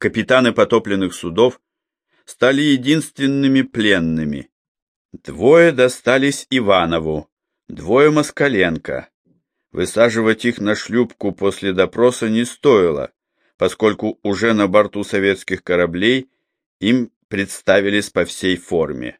капитаны потопленных судов стали единственными пленными. Двое достались Иванову, двое Москаленко. Высаживать их на шлюпку после допроса не стоило, поскольку уже на борту советских кораблей им представились по всей форме.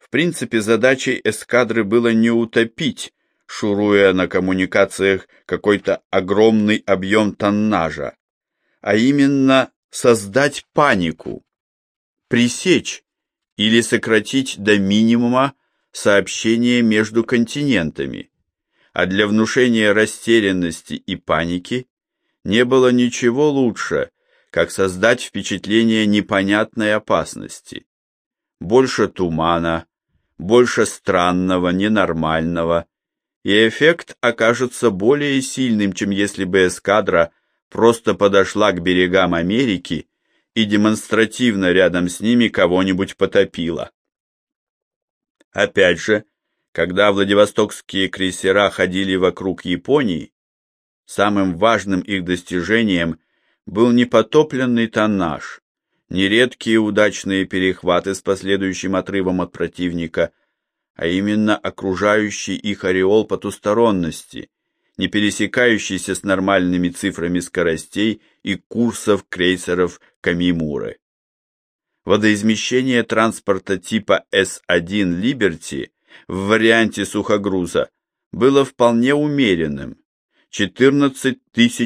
В принципе, задачей эскадры было не утопить, шуруя на коммуникациях какой-то огромный объем тоннажа, а именно создать панику, пресечь или сократить до минимума сообщения между континентами, а для внушения растерянности и паники не было ничего лучше, как создать впечатление непонятной опасности. Больше тумана, больше странного, ненормального, и эффект окажется более сильным, чем если бы эскадра просто подошла к берегам Америки и демонстративно рядом с ними кого-нибудь потопила. Опять же, когда Владивостокские крейсера ходили вокруг Японии, самым важным их достижением был не потопленный тоннаж, не редкие удачные перехваты с последующим отрывом от противника, а именно окружающий их ореол потусторонности, не пересекающийся с нормальными цифрами скоростей и курсов крейсеров Камимуры. Водоизмещение транспорта типа С-1 «Либерти» в варианте сухогруза было вполне умеренным – 14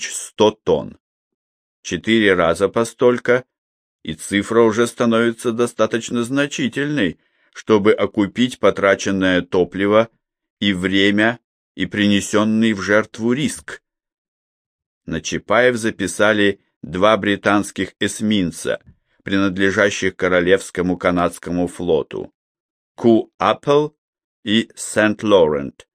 100 тонн. Четыре раза постолько, и цифра уже становится достаточно значительной, чтобы окупить потраченное топливо и время и принесенный в жертву риск. На Чапаев записали два британских эсминца, принадлежащих Королевскому канадскому флоту – Ку Аппл и Сент-Лорент.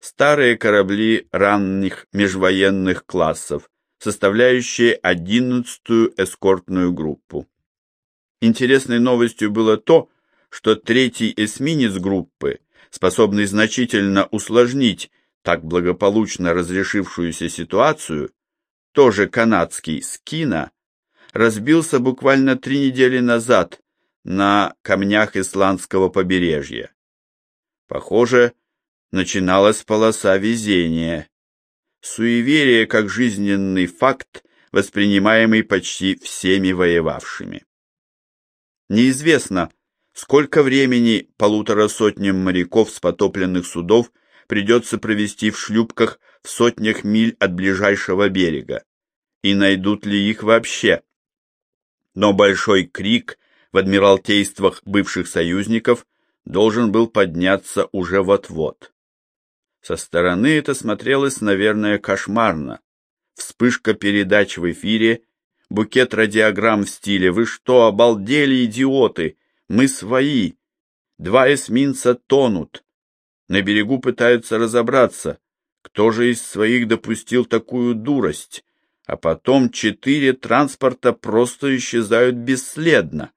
Старые корабли ранних межвоенных классов, составляющие одиннадцатую эскортную группу. Интересной новостью было то, что третий эсминец группы, способный значительно усложнить так благополучно разрешившуюся ситуацию, тоже канадский Скина, разбился буквально три недели назад на камнях исландского побережья. Похоже, начиналась полоса везения. Суеверие как жизненный факт, воспринимаемый почти всеми воевавшими. Неизвестно, сколько времени полутора сотням моряков с потопленных судов придется провести в шлюпках в сотнях миль от ближайшего берега, и найдут ли их вообще. Но большой крик в адмиралтействах бывших союзников должен был подняться уже вот-вот. Со стороны это смотрелось, наверное, кошмарно. Вспышка передач в эфире, букет радиограмм в стиле «Вы что, обалдели, идиоты? Мы свои! Два эсминца тонут! На берегу пытаются разобраться, кто же из своих допустил такую дурость, а потом четыре транспорта просто исчезают бесследно.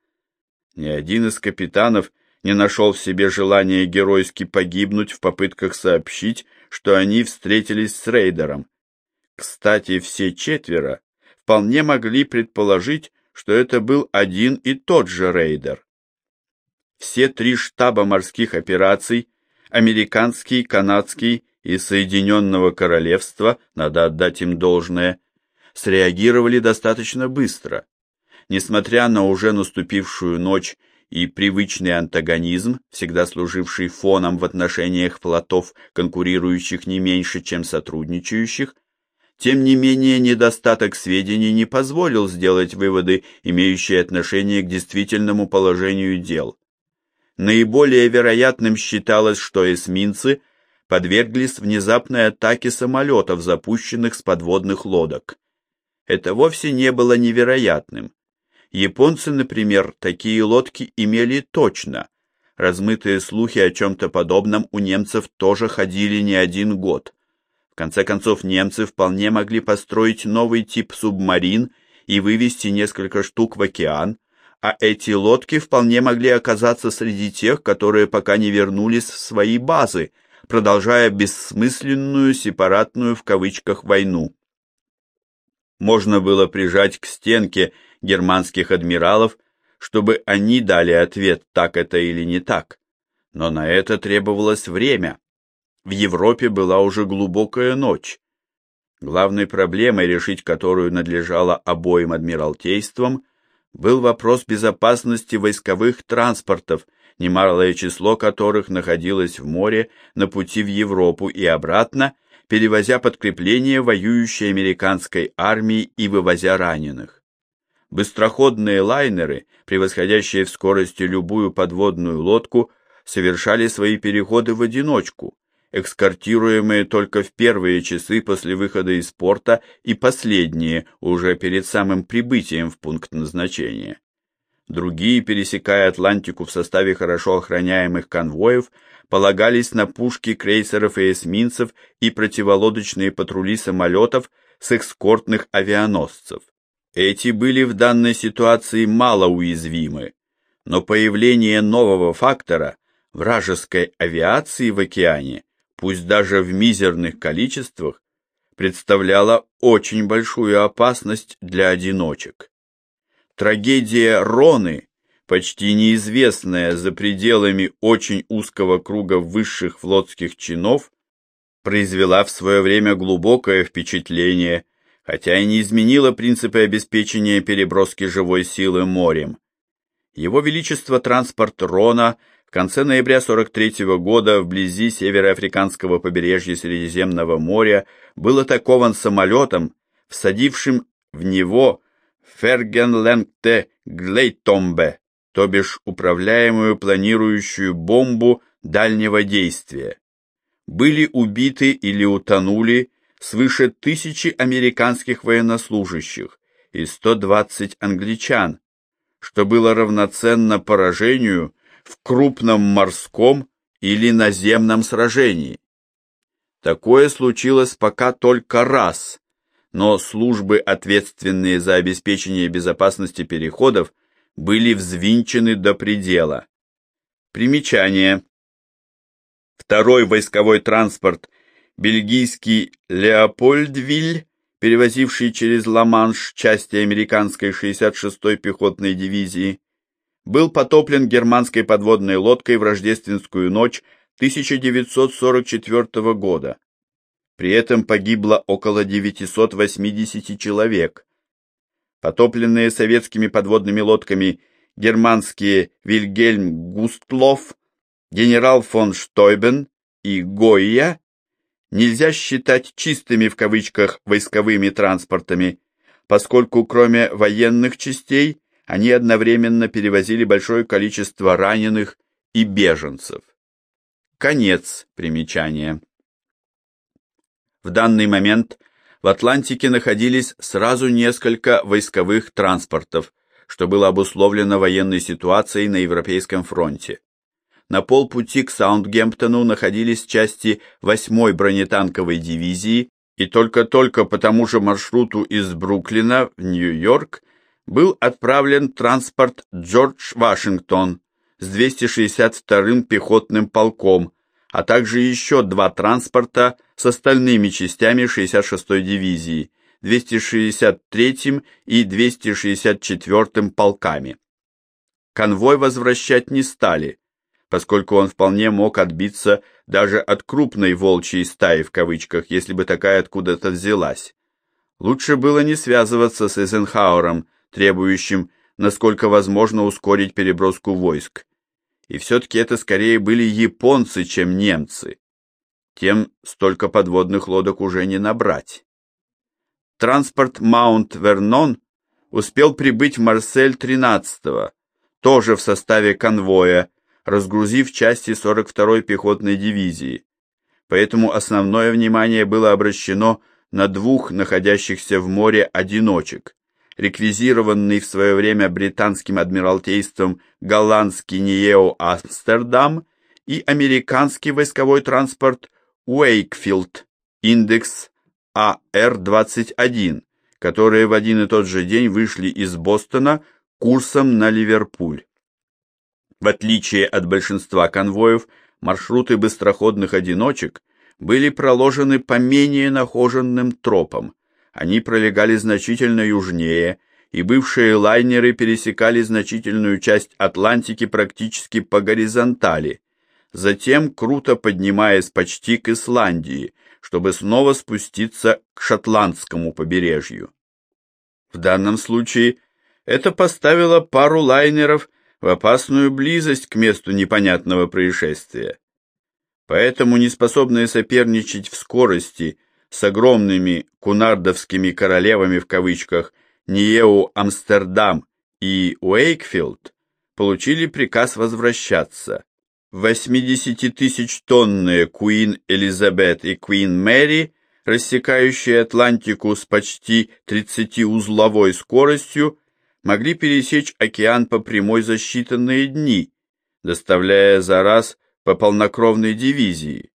Ни один из капитанов не нашел в себе желания геройски погибнуть в попытках сообщить, что они встретились с рейдером. Кстати, все четверо вполне могли предположить, что это был один и тот же рейдер. Все три штаба морских операций, американский, канадский и Соединенного Королевства, надо отдать им должное, среагировали достаточно быстро. Несмотря на уже наступившую ночь и привычный антагонизм, всегда служивший фоном в отношениях флотов, конкурирующих не меньше, чем сотрудничающих, тем не менее недостаток сведений не позволил сделать выводы, имеющие отношение к действительному положению дел. Наиболее вероятным считалось, что эсминцы подверглись внезапной атаке самолетов, запущенных с подводных лодок. Это вовсе не было невероятным. Японцы, например, такие лодки имели точно. Размытые слухи о чем-то подобном у немцев тоже ходили не один год. В конце концов, немцы вполне могли построить новый тип субмарин и вывести несколько штук в океан, а эти лодки вполне могли оказаться среди тех, которые пока не вернулись в свои базы, продолжая бессмысленную сепаратную в кавычках войну. Можно было прижать к стенке германских адмиралов, чтобы они дали ответ, так это или не так. Но на это требовалось время. В Европе была уже глубокая ночь. Главной проблемой, решить которую надлежало обоим адмиралтействам, был вопрос безопасности войсковых транспортов, немалое число которых находилось в море на пути в Европу и обратно, перевозя подкрепление воюющей американской армии и вывозя раненых. Быстроходные лайнеры, превосходящие в скорости любую подводную лодку, совершали свои переходы в одиночку, экскортируемые только в первые часы после выхода из порта и последние уже перед самым прибытием в пункт назначения. Другие, пересекая Атлантику в составе хорошо охраняемых конвоев, полагались на пушки крейсеров и эсминцев и противолодочные патрули самолетов с экскортных авианосцев. Эти были в данной ситуации мало уязвимы, но появление нового фактора вражеской авиации в океане, пусть даже в мизерных количествах, представляло очень большую опасность для одиночек. Трагедия Роны, почти неизвестная за пределами очень узкого круга высших флотских чинов, произвела в свое время глубокое впечатление, хотя и не изменила принципы обеспечения переброски живой силы морем. Его Величество транспорт Рона конце ноября 43 -го года вблизи североафриканского побережья Средиземного моря был атакован самолетом, всадившим в него Фергенленгте Глейтомбе, то бишь управляемую планирующую бомбу дальнего действия. Были убиты или утонули свыше тысячи американских военнослужащих и 120 англичан, что было равноценно поражению в крупном морском или наземном сражении. Такое случилось пока только раз но службы, ответственные за обеспечение безопасности переходов, были взвинчены до предела. Примечание. Второй войсковой транспорт, бельгийский Леопольдвиль, перевозивший через Ла-Манш части американской 66-й пехотной дивизии, был потоплен германской подводной лодкой в рождественскую ночь 1944 года. При этом погибло около 980 человек. Потопленные советскими подводными лодками германские Вильгельм Густлов, генерал фон Штойбен и Гойя нельзя считать чистыми в кавычках войсковыми транспортами, поскольку кроме военных частей они одновременно перевозили большое количество раненых и беженцев. Конец примечания. В данный момент в Атлантике находились сразу несколько войсковых транспортов, что было обусловлено военной ситуацией на Европейском фронте. На полпути к Саундгемптону находились части 8-й бронетанковой дивизии, и только-только по тому же маршруту из Бруклина в Нью-Йорк был отправлен транспорт Джордж Вашингтон с 262-м пехотным полком, а также еще два транспорта с остальными частями 66-й дивизии, 263-м и 264-м полками. Конвой возвращать не стали, поскольку он вполне мог отбиться даже от крупной волчьей стаи в кавычках, если бы такая откуда-то взялась. Лучше было не связываться с Эйзенхауэром, требующим, насколько возможно, ускорить переброску войск и все-таки это скорее были японцы, чем немцы. Тем столько подводных лодок уже не набрать. Транспорт Маунт-Вернон успел прибыть в Марсель 13-го, тоже в составе конвоя, разгрузив части 42-й пехотной дивизии. Поэтому основное внимание было обращено на двух находящихся в море одиночек, реквизированный в свое время британским адмиралтейством голландский Ниео Амстердам и американский войсковой транспорт Уэйкфилд, индекс АР-21, которые в один и тот же день вышли из Бостона курсом на Ливерпуль. В отличие от большинства конвоев, маршруты быстроходных одиночек были проложены по менее нахоженным тропам, они пролегали значительно южнее и бывшие лайнеры пересекали значительную часть Атлантики практически по горизонтали, затем круто поднимаясь почти к Исландии, чтобы снова спуститься к шотландскому побережью. В данном случае это поставило пару лайнеров в опасную близость к месту непонятного происшествия. Поэтому неспособные соперничать в скорости с огромными кунардовскими королевами в кавычках Ниеу Амстердам и Уэйкфилд получили приказ возвращаться. 80-тысячтонные Куин Элизабет и Куин Мэри, рассекающие Атлантику с почти 30-узловой скоростью, могли пересечь океан по прямой за считанные дни, доставляя за раз по полнокровной дивизии.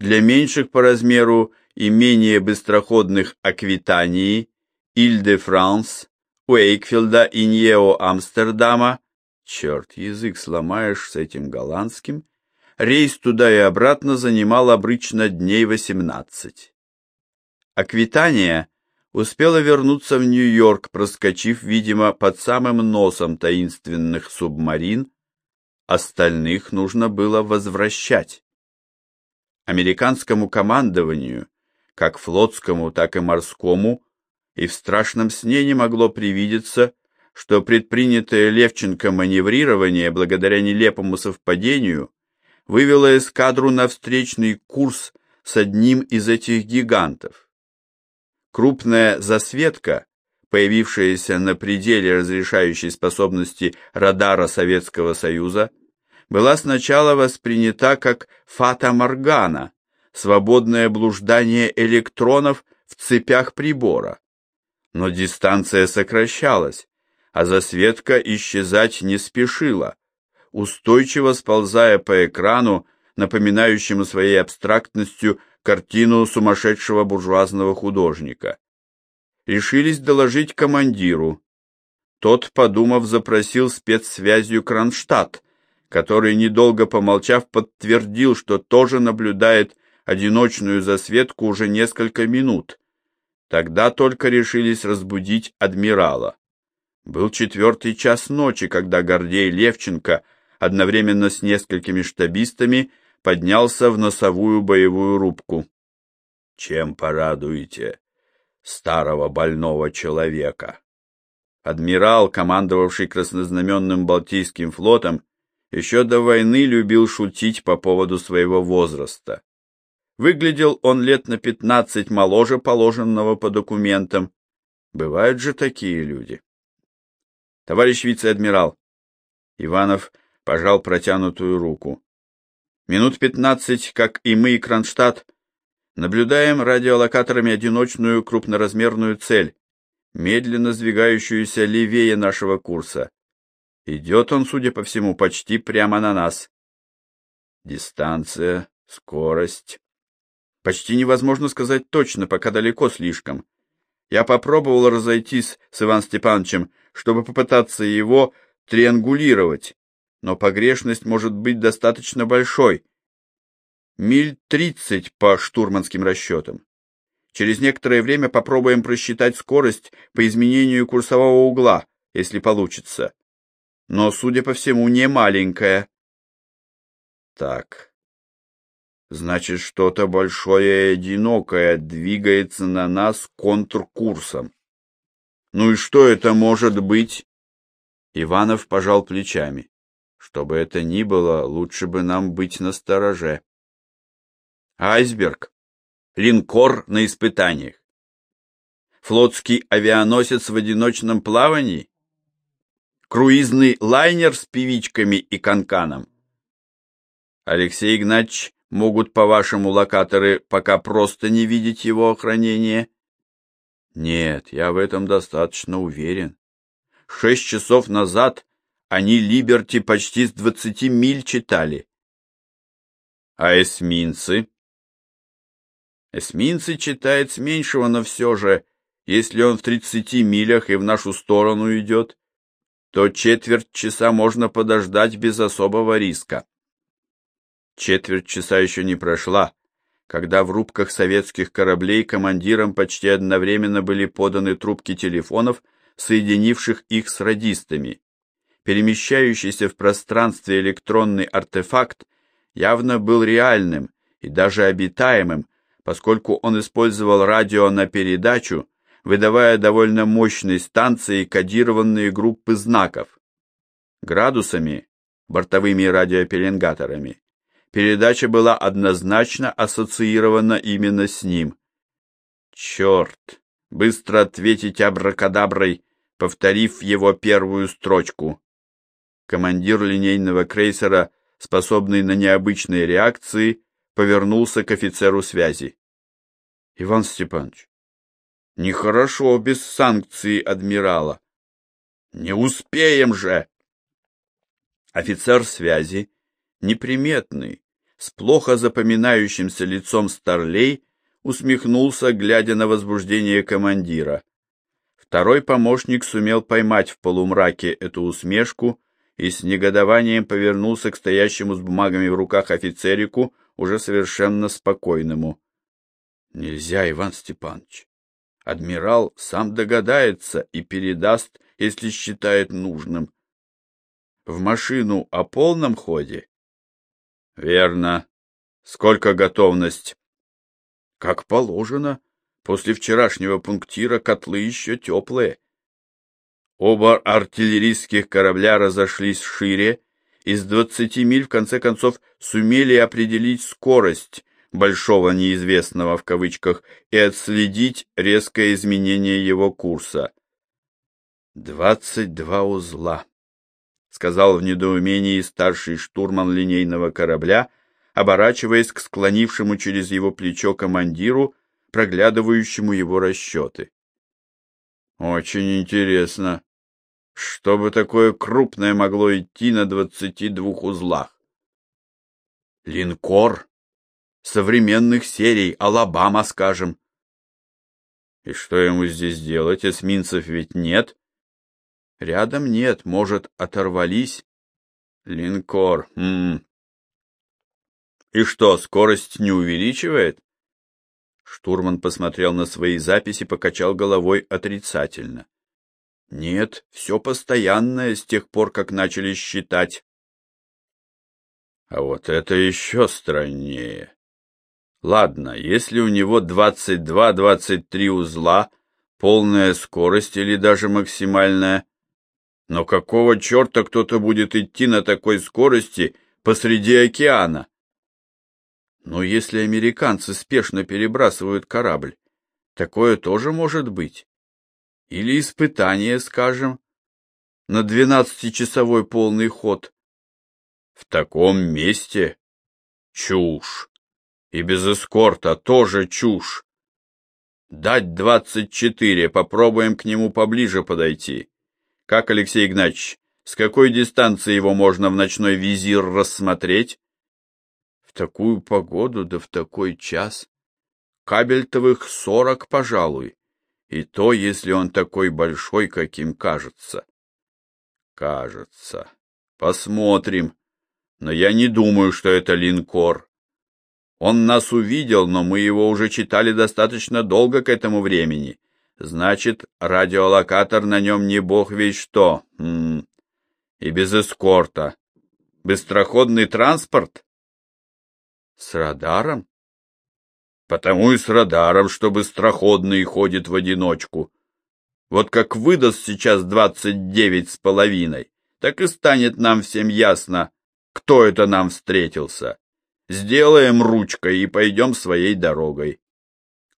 Для меньших по размеру и менее быстроходных Аквитании, Иль-де-Франс, Уэйкфилда и Ньео-Амстердама, черт, язык сломаешь с этим голландским, рейс туда и обратно занимал обычно дней 18. Аквитания успела вернуться в Нью-Йорк, проскочив, видимо, под самым носом таинственных субмарин, остальных нужно было возвращать. Американскому командованию, как флотскому, так и морскому, и в страшном сне не могло привидеться, что предпринятое Левченко маневрирование, благодаря нелепому совпадению, вывело эскадру на встречный курс с одним из этих гигантов. Крупная засветка, появившаяся на пределе разрешающей способности радара Советского Союза, была сначала воспринята как фата-моргана, свободное блуждание электронов в цепях прибора. Но дистанция сокращалась, а засветка исчезать не спешила, устойчиво сползая по экрану, напоминающему своей абстрактностью картину сумасшедшего буржуазного художника. Решились доложить командиру. Тот, подумав, запросил спецсвязью Кронштадт, который, недолго помолчав, подтвердил, что тоже наблюдает одиночную засветку уже несколько минут. Тогда только решились разбудить адмирала. Был четвертый час ночи, когда Гордей Левченко одновременно с несколькими штабистами поднялся в носовую боевую рубку. Чем порадуете старого больного человека? Адмирал, командовавший краснознаменным Балтийским флотом, еще до войны любил шутить по поводу своего возраста. Выглядел он лет на пятнадцать моложе положенного по документам. Бывают же такие люди. Товарищ вице-адмирал. Иванов пожал протянутую руку. Минут пятнадцать, как и мы, и Кронштадт, наблюдаем радиолокаторами одиночную крупноразмерную цель, медленно сдвигающуюся левее нашего курса. Идет он, судя по всему, почти прямо на нас. Дистанция, скорость. Почти невозможно сказать точно, пока далеко слишком. Я попробовал разойтись с Иван Степановичем, чтобы попытаться его триангулировать, но погрешность может быть достаточно большой. Миль тридцать по штурманским расчетам. Через некоторое время попробуем просчитать скорость по изменению курсового угла, если получится но, судя по всему, не маленькая. Так. Значит, что-то большое и одинокое двигается на нас контркурсом. Ну и что это может быть? Иванов пожал плечами. Что бы это ни было, лучше бы нам быть настороже. Айсберг. Линкор на испытаниях. Флотский авианосец в одиночном плавании? круизный лайнер с певичками и канканом. Алексей Игнатьевич, могут, по-вашему, локаторы пока просто не видеть его охранения? Нет, я в этом достаточно уверен. Шесть часов назад они Либерти почти с двадцати миль читали. А эсминцы? Эсминцы читает с меньшего, но все же, если он в тридцати милях и в нашу сторону идет, то четверть часа можно подождать без особого риска. Четверть часа еще не прошла, когда в рубках советских кораблей командирам почти одновременно были поданы трубки телефонов соединивших их с радистами. Перемещающийся в пространстве электронный артефакт явно был реальным и даже обитаемым, поскольку он использовал радио на передачу, выдавая довольно мощные станции кодированные группы знаков. Градусами, бортовыми радиопеленгаторами, передача была однозначно ассоциирована именно с ним. Черт! Быстро ответить абракадаброй, повторив его первую строчку. Командир линейного крейсера, способный на необычные реакции, повернулся к офицеру связи. Иван Степанович, нехорошо без санкции адмирала. Не успеем же. Офицер связи, неприметный, с плохо запоминающимся лицом старлей, усмехнулся, глядя на возбуждение командира. Второй помощник сумел поймать в полумраке эту усмешку и с негодованием повернулся к стоящему с бумагами в руках офицерику, уже совершенно спокойному. Нельзя, Иван Степанович. Адмирал сам догадается и передаст, если считает нужным. В машину о полном ходе? Верно. Сколько готовность? Как положено. После вчерашнего пунктира котлы еще теплые. Оба артиллерийских корабля разошлись шире, из двадцати миль в конце концов сумели определить скорость большого неизвестного в кавычках и отследить резкое изменение его курса. «Двадцать два узла», — сказал в недоумении старший штурман линейного корабля, оборачиваясь к склонившему через его плечо командиру, проглядывающему его расчеты. «Очень интересно», что бы такое крупное могло идти на двадцати двух узлах? Линкор современных серий, Алабама, скажем. И что ему здесь делать? Эсминцев ведь нет. Рядом нет, может, оторвались. Линкор. М -м. И что, скорость не увеличивает? Штурман посмотрел на свои записи, покачал головой отрицательно. Нет, все постоянное с тех пор, как начали считать. А вот это еще страннее. Ладно, если у него 22-23 узла, полная скорость или даже максимальная, но какого черта кто-то будет идти на такой скорости посреди океана? Но если американцы спешно перебрасывают корабль, такое тоже может быть. Или испытание, скажем, на двенадцатичасовой полный ход. В таком месте чушь. И без эскорта тоже чушь. Дать двадцать четыре, попробуем к нему поближе подойти. Как, Алексей Игнатьевич, с какой дистанции его можно в ночной визир рассмотреть? В такую погоду, да в такой час. Кабельтовых сорок, пожалуй. И то, если он такой большой, каким кажется. Кажется. Посмотрим. Но я не думаю, что это линкор. Он нас увидел, но мы его уже читали достаточно долго к этому времени. Значит, радиолокатор на нем не бог весь что. М -м. И без эскорта. Быстроходный транспорт? С радаром? Потому и с радаром, что быстроходный ходит в одиночку. Вот как выдаст сейчас двадцать девять с половиной, так и станет нам всем ясно, кто это нам встретился. Сделаем ручкой и пойдем своей дорогой.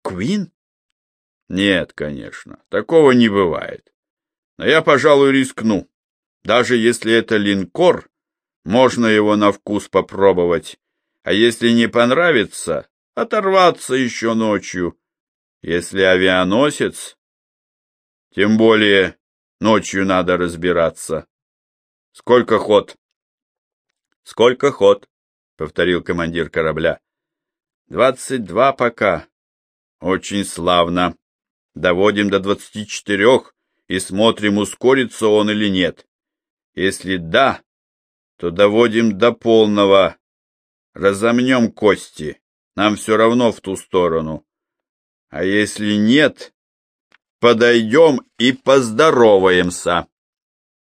Квин? Нет, конечно, такого не бывает. Но я, пожалуй, рискну. Даже если это линкор, можно его на вкус попробовать. А если не понравится, оторваться еще ночью. Если авианосец, тем более ночью надо разбираться. Сколько ход? Сколько ход? повторил командир корабля. Двадцать два пока. Очень славно. Доводим до двадцати четырех и смотрим, ускорится он или нет. Если да, то доводим до полного. Разомнем кости. Нам все равно в ту сторону. А если нет, Подойдем и поздороваемся.